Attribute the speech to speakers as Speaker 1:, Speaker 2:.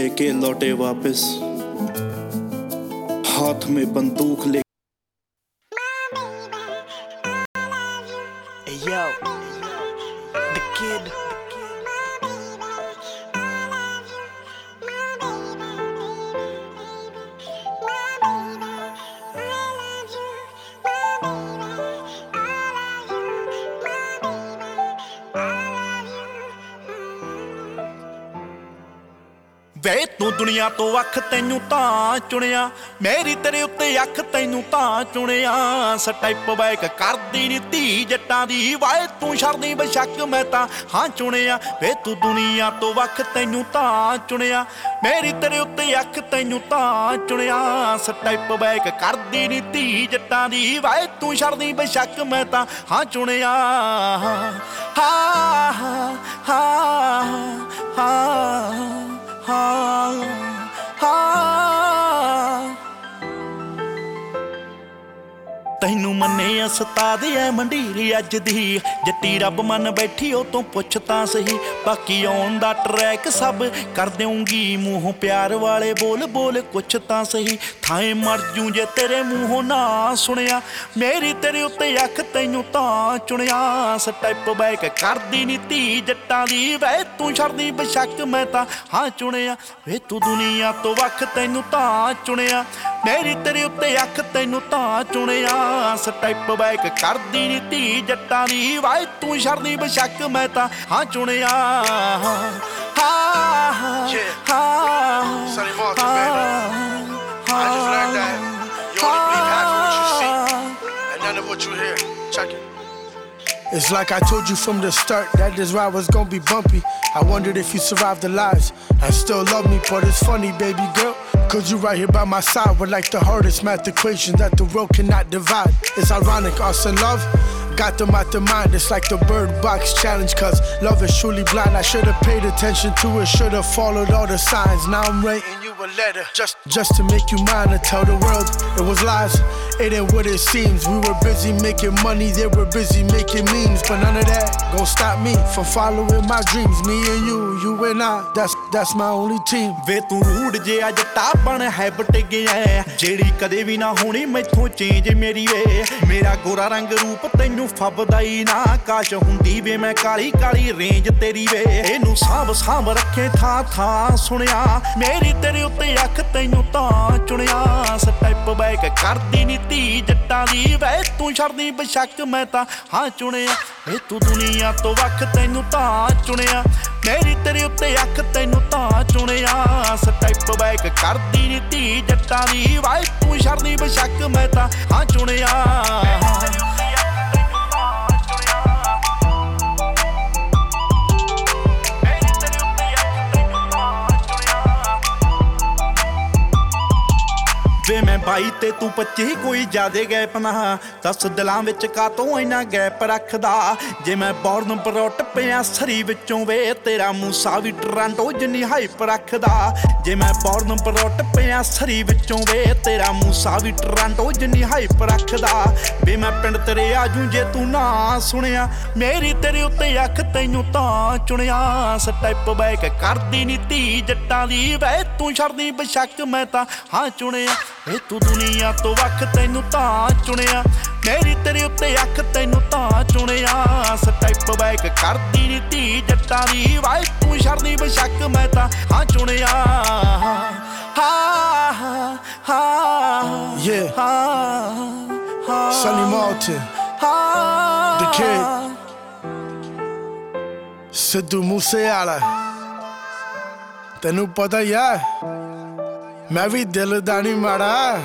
Speaker 1: लेके लौटे वापस हाथ में बंदूक ले
Speaker 2: yo, the kid.
Speaker 3: ਵੇ ਤੂੰ ਦੁਨੀਆ ਤੋਂ ਵੱਖ ਤੈਨੂੰ ਤਾਂ ਚੁਣਿਆ, ਮੇਰੀ ਤੇਰੇ ਉੱਤੇ ਅੱਖ ਤੈਨੂੰ ਤਾਂ ਚੁਣਿਆ। ਸਟੈਪ ਬੈਕ ਕਰਦੀ ਨੀ ਧੀ ਜੱਟਾਂ ਦੀ, ਵਾਏ ਤੂੰ ਛੜਦੀ ਬਸ਼ੱਕ ਮੈਂ ਤਾਂ ਹਾਂ ਚੁਣਿਆ। ਵੇ ਤੂੰ ਦੁਨੀਆ ਤੋਂ ਵੱਖ ਤੈਨੂੰ ਤਾਂ ਚੁਣਿਆ, ਮੇਰੀ ਤੇਰੇ ਉੱਤੇ ਅੱਖ ਤੈਨੂੰ ਤਾਂ ਚੁਣਿਆ। ਸਟੈਪ ਬੈਕ ਕਰਦੀ ਨੀ ਧੀ ਜੱਟਾਂ ਦੀ, ਵਾਏ ਤੂੰ ਛੜਦੀ ਬਸ਼ੱਕ ਮੈਂ ਤਾਂ ਹਾਂ ਚੁਣਿਆ। ਹਾਂ ਹਾਂ ਹਾਂ ਹਾਂ ਤੈਨੂੰ ਮੰਨੇ ਉਸਤਾਦ, ਐ ਮੰਡੀਰੀ ਅੱਜ ਦੀ। ਜੱਟੀ ਰੱਬ ਮੰਨ ਬੈਠੀ, ਉਹ ਤੋਂ ਪੁੱਛ ਤਾਂ ਸਹੀ। ਬਾਕੀ ਆਉਣ ਦਾ ਟਰੈਕ ਸਭ ਕਰ ਦੇਉਂਗੀ ਮੂੰਹੋਂ ਪਿਆਰ ਵਾਲੇ ਬੋਲ ਬੋਲ ਕੁਛ ਤਾਂ ਸਹੀ। ਥਾਏ ਮਰ ਜੂ ਜੇ ਤੇਰੇ ਮੂੰਹੋਂ ਨਾ ਸੁਣਿਆ। ਮੇਰੀ ਤੇਰੇ ਉੱਤੇ ਅੱਖ ਤੈਨੂੰ ਤਾਂ ਚੁਣਿਆ। ਸਟੈਪ ਬੈਕ ਕਰਦੀ ਨੀ ਧੀ ਜੱਟਾਂ ਦੀ। ਵੇ ਤੂੰ ਛੜਦੀ ਬਸ਼ੱਕ, ਮੈਂ ਤਾਂ ਹਾਂ ਚੁਣਿਆ। ਵੇ ਤੂੰ ਦੁਨੀਆ ਤੋਂ ਵੱਖ ਤੈਨੂੰ ਤਾਂ ਚੁਣਿਆ। ਮੇਰੀ ਤੇਰੇ ਉੱਤੇ ਅੱਖ ਤੈਨੂੰ ਤਾਂ ਚੁਣਿਆ। ਸਟੈਪ ਬੈਕ ਕਰਦੀ ਨੀ ਧੀ ਜੱਟਾਂ ਦੀ ਵਾਏ ਤੂੰ ਛੜਦੀ ਬਸ਼ੱਕ ਮੈਂ ਤਾਂ ਹਾਂ ਚੁਣਿਆ ਹਾਂ
Speaker 4: Yeah.
Speaker 3: ਹਾਂ
Speaker 4: Sonny Malta, baby. I just learned that you only believe half of what you see and none of what you hear. Check it.
Speaker 5: It's like I told you from the start that this ride was gonna be bumpy. I wondered if you survived the lies and still love me, but it's funny, baby girl. Cause you right here by my side with like the hardest math equation that the world cannot divide. It's ironic, us and love got them out the mind. It's like the bird box challenge, cause love is truly blind. I should've paid attention to it, should've followed all the signs. Now I'm writing a letter just, just to make you mine and tell the world it was lies. It ain't what it seems. We were busy making money, they were busy making memes. But none of that gon' stop me from following my dreams. Me and you, you and I, that's that's my only team.
Speaker 3: ਵੇ ਤੂੰ ਰੂੜ ਜਿਹਾ ਜੱਟਾ ਬਣ ਹੈਬਟ ਗਿਆ ਜਿਹੜੀ ਕਦੇ ਵੀ ਨਾ ਹੋਣੀ ਮੈਥੋਂ change ਮੇਰੀ ਵੇ ਮੇਰਾ ਗੋਰਾ ਰੰਗ ਰੂਪ ਤੈਨੂੰ ਫੱਬਦਾ ਹੀ ਨਾ। ਕਾਸ਼ ਹੁੰਦੀ ਵੇ ਮੈਂ ਕਾਲੀ ਕਾਲੀ ਰੇਂਜ ਤੇਰੀ ਵੇ। ਇਹਨੂੰ ਸਾਂਭ ਸਾਂਭ ਰੱਖੇ ਥਾਂ ਥਾਂ ਸੁਣਿਆ। ਮੇਰੀ ਤੇਰੇ ਉੱਤੇ ਅੱਖ ਤੈਨੂੰ ਤਾਂ ਚੁਣਿਆ। ਸਟੈਪ ਬੈਕ ਕਰਦੀ ਨੀ ਧੀ ਜੱਟਾਂ ਦੀ। ਵੇ ਤੂੰ ਛੜਦੀ ਬਸ਼ੱਕ ਮੈਂ ਤਾਂ ਹਾਂ ਚੁਣਿਆ। ਏ ਤੂੰ ਦੁਨੀਆ ਤੋਂ ਵੱਖ ਤੈਨੂੰ ਤਾਂ ਚੁਣਿਆ। ਮੇਰੀ ਤੇਰੇ ਉੱਤੇ ਅੱਖ ਤੈਨੂੰ ਸਟੈਪ ਕਰਦੀ ਨੀ ਧੀ ਜੱਟਾਂ ਦੀ ਵਾਏ ਤੂੰ ਛੜਦੀ ਬਸ਼ੱਕ ਮੈਂ ਤਾਂ ਹਾਂ ਚੁਣਿਆ। ਵੇ ਮੈਂ 22 ਤੇ ਤੂੰ 25 ਕੋਈ ਜ਼ਿਆਦੇ ਗੈਪ ਨਾ। ਦਸ ਦਿਲਾਂ ਵਿੱਚ ਕਾਤੋਂ ਇੰਨਾ ਗੈਪ ਰੱਖਦਾ? ਜੇ ਮੈਂ ਬੌਰਨ ਬਰੋਟ ਪਿਆ, ਸਰੀ ਵਿੱਚੋਂ ਵੇ, ਤੇਰਾ ਮੂਸਾ ਵੀ ਟਰਾਂਟੋ ਜਿੰਨੀ ਹਾਈਪ ਰੱਖਦਾ। ਜੇ ਮੈਂ ਬੌਰਨ ਬਰੋਟ ਪਿਆ, ਸਰੀ ਵਿੱਚੋਂ ਵੇ, ਤੇਰਾ ਮੂਸਾ ਵੀ ਟਰਾਂਟੋ ਜਿੰਨੀ ਹਾਈਪ ਰੱਖਦਾ। ਵੇ ਮੈਂ ਪਿੰਡ ਤੇਰੇ ਆਜੂ ਜੇ ਤੂੰ ਨਾ ਸੁਣਿਆ, ਮੇਰੀ ਤੇਰੇ ਉੱਤੇ ਅੱਖ ਤੈਨੂੰ ਤਾਂ ਚੁਣਿਆ। ਸਟੈਪ ਬੈਕ ਕਰਦੀ ਨੀ ਧੀ ਜੱਟਾਂ ਦੀ, ਵੇ ਤੂੰ ਛੜਦੀ ਬਸ਼ੱਕ ਮੈਂ ਤਾਂ, ਹਾਂ ਚੁਣਿਆ। ਏ ਤੂੰ ਦੁਨੀਆ ਤੋਂ ਵੱਖ ਤੈਨੂੰ ਤਾਂ ਚੁਣਿਆ। ਮੇਰੀ ਤੇਰੇ ਉੱਤੇ ਅੱਖ ਤੈਨੂੰ ਤਾਂ ਚੁਣਿਆ। ਸਟੈਪ ਬੈਕ ਕਰਦੀ ਨੀ ਧੀ ਜੱਟਾਂ ਦੀ। ਵਾਏ ਤੂੰ ਛੜਦੀ ਬਸ਼ੱਕ ਮੈਂ ਤਾਂ ਹਾਂ ਚੁਣਿਆ। ਹਾਂ ਹਾਂ ਹਾਂ
Speaker 5: Yeah.
Speaker 3: ਹਾਂ
Speaker 5: Malton,
Speaker 3: ਹਾਂ।
Speaker 5: The Kid. ਸਿੱਧੂ ਮੂਸੇਵਾਲਾ। ਤੈਨੂੰ ਪਤਾ ਹੀ ਆ ਮੈਂ ਵੀ ਦਿਲ ਦਾ ਨਹੀਂ ਮਾੜਾ।